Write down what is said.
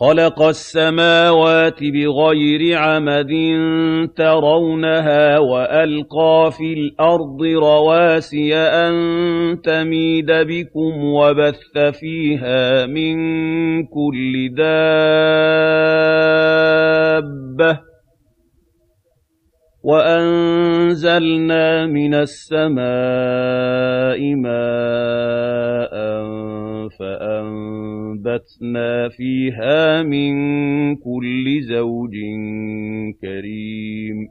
خَلَقَ السَّمَاوَاتِ بِغَيْرِ عَمَدٍ تَرَوْنَهَا وَأَلْقَىٰ فِي الْأَرْضِ رَوَاسِيَ أَن تَمِيدَ بِكُمْ وَبَثَّ فِيهَا مِن كُلِّ دَابَّةٍ وَأَنزَلْنَا مِنَ السَّمَاءِ مَاءً وَأَنبَتْنَا فِيهَا مِن كُلِّ زَوْجٍ كَرِيمٍ